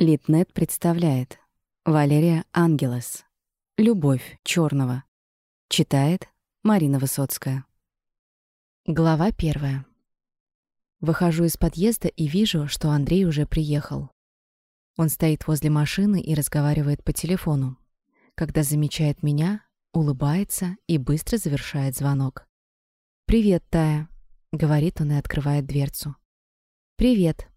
Литнет представляет Валерия Ангелес «Любовь черного». Читает Марина Высоцкая. Глава первая. Выхожу из подъезда и вижу, что Андрей уже приехал. Он стоит возле машины и разговаривает по телефону. Когда замечает меня, улыбается и быстро завершает звонок. «Привет, Тая», — говорит он и открывает дверцу. «Привет»,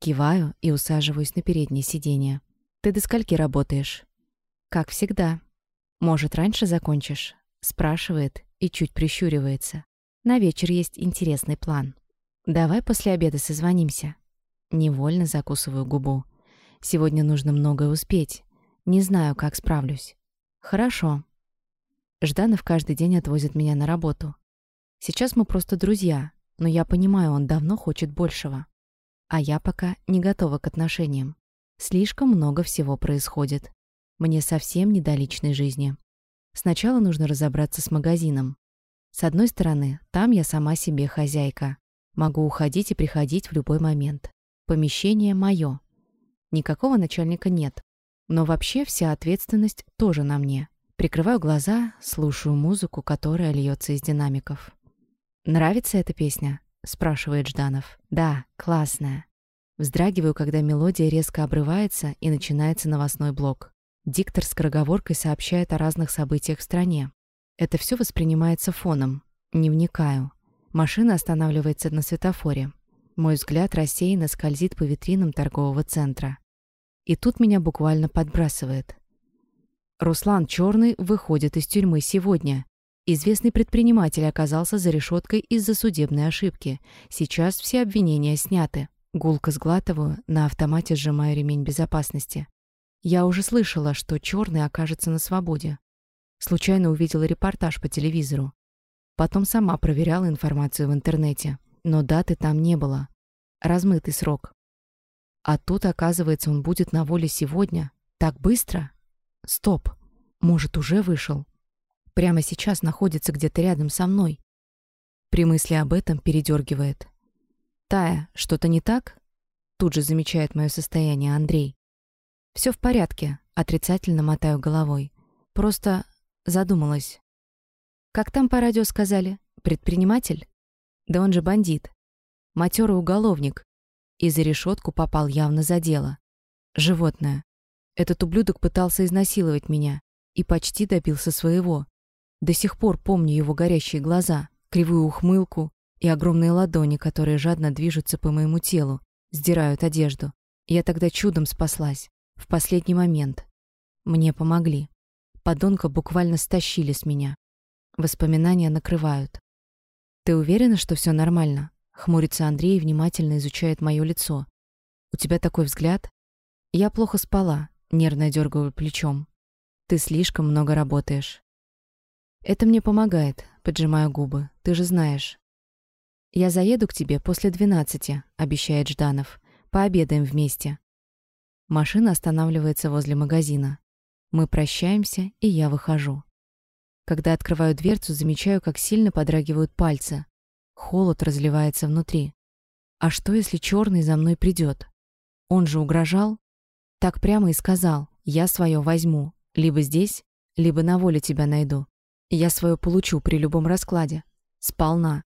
Киваю и усаживаюсь на переднее сиденье. «Ты до скольки работаешь?» «Как всегда». «Может, раньше закончишь?» Спрашивает и чуть прищуривается. «На вечер есть интересный план. Давай после обеда созвонимся». Невольно закусываю губу. Сегодня нужно многое успеть. Не знаю, как справлюсь. Хорошо. Жданов каждый день отвозит меня на работу. Сейчас мы просто друзья, но я понимаю, он давно хочет большего. А я пока не готова к отношениям. Слишком много всего происходит. Мне совсем не до личной жизни. Сначала нужно разобраться с магазином. С одной стороны, там я сама себе хозяйка. Могу уходить и приходить в любой момент. Помещение мое. Никакого начальника нет. Но вообще вся ответственность тоже на мне. Прикрываю глаза, слушаю музыку, которая льется из динамиков. «Нравится эта песня?» — спрашивает Жданов. «Да, классная». Вздрагиваю, когда мелодия резко обрывается и начинается новостной блок. Диктор с скороговоркой сообщает о разных событиях в стране. Это все воспринимается фоном. Не вникаю. Машина останавливается на светофоре. Мой взгляд рассеянно скользит по витринам торгового центра. И тут меня буквально подбрасывает. Руслан Черный выходит из тюрьмы сегодня. Известный предприниматель оказался за решеткой из-за судебной ошибки. Сейчас все обвинения сняты. Гулко сглатываю, на автомате сжимаю ремень безопасности. Я уже слышала, что черный окажется на свободе. Случайно увидела репортаж по телевизору. Потом сама проверяла информацию в интернете. Но даты там не было. Размытый срок. А тут, оказывается, он будет на воле сегодня. Так быстро? Стоп. Может, уже вышел? Прямо сейчас находится где-то рядом со мной. При мысли об этом передергивает. «Тая, что-то не так?» Тут же замечает мое состояние Андрей. Все в порядке», — отрицательно мотаю головой. «Просто задумалась». «Как там по радио сказали? Предприниматель?» «Да он же бандит. Матерый уголовник. И за решетку попал явно за дело. Животное. Этот ублюдок пытался изнасиловать меня и почти добился своего. До сих пор помню его горящие глаза, кривую ухмылку и огромные ладони, которые жадно движутся по моему телу, сдирают одежду. Я тогда чудом спаслась. В последний момент. Мне помогли. Подонка буквально стащили с меня. Воспоминания накрывают. «Ты уверена, что все нормально?» Хмурится Андрей и внимательно изучает мое лицо. «У тебя такой взгляд?» «Я плохо спала», нервно дергаю плечом. «Ты слишком много работаешь». «Это мне помогает», — поджимаю губы. «Ты же знаешь». «Я заеду к тебе после двенадцати», — обещает Жданов. «Пообедаем вместе». Машина останавливается возле магазина. Мы прощаемся, и я выхожу. Когда открываю дверцу, замечаю, как сильно подрагивают пальцы. Холод разливается внутри. А что, если черный за мной придет? Он же угрожал? Так прямо и сказал. Я свое возьму. Либо здесь, либо на воле тебя найду. Я свое получу при любом раскладе. Сполна.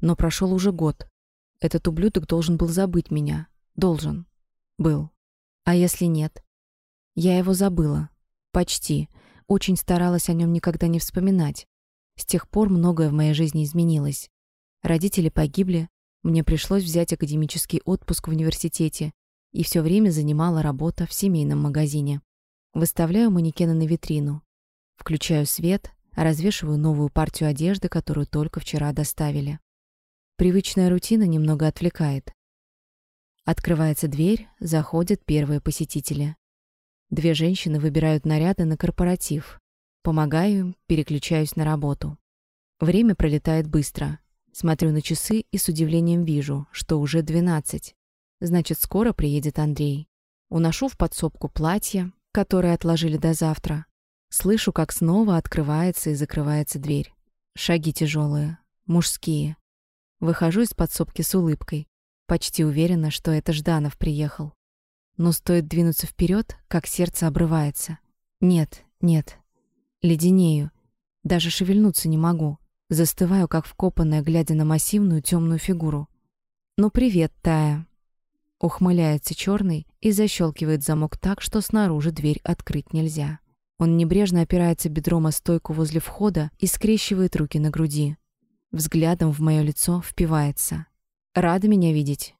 Но прошел уже год. Этот ублюдок должен был забыть меня. Должен. Был. А если нет? Я его забыла. Почти. Очень старалась о нем никогда не вспоминать. С тех пор многое в моей жизни изменилось. Родители погибли, мне пришлось взять академический отпуск в университете, и все время занимала работа в семейном магазине. Выставляю манекены на витрину. Включаю свет, Развешиваю новую партию одежды, которую только вчера доставили. Привычная рутина немного отвлекает. Открывается дверь, заходят первые посетители. Две женщины выбирают наряды на корпоратив. Помогаю им, переключаюсь на работу. Время пролетает быстро. Смотрю на часы и с удивлением вижу, что уже 12. Значит, скоро приедет Андрей. Уношу в подсобку платье, которое отложили до завтра, Слышу, как снова открывается и закрывается дверь. Шаги тяжелые, мужские. Выхожу из подсобки с улыбкой. Почти уверена, что это Жданов приехал. но стоит двинуться вперед, как сердце обрывается. Нет, нет. Леденею. Даже шевельнуться не могу. Застываю, как вкопанная, глядя на массивную темную фигуру. «Ну привет, Тая!» Ухмыляется черный и защелкивает замок так, что снаружи дверь открыть нельзя. Он небрежно опирается бедром о стойку возле входа и скрещивает руки на груди. Взглядом в мое лицо впивается. «Рада меня видеть?»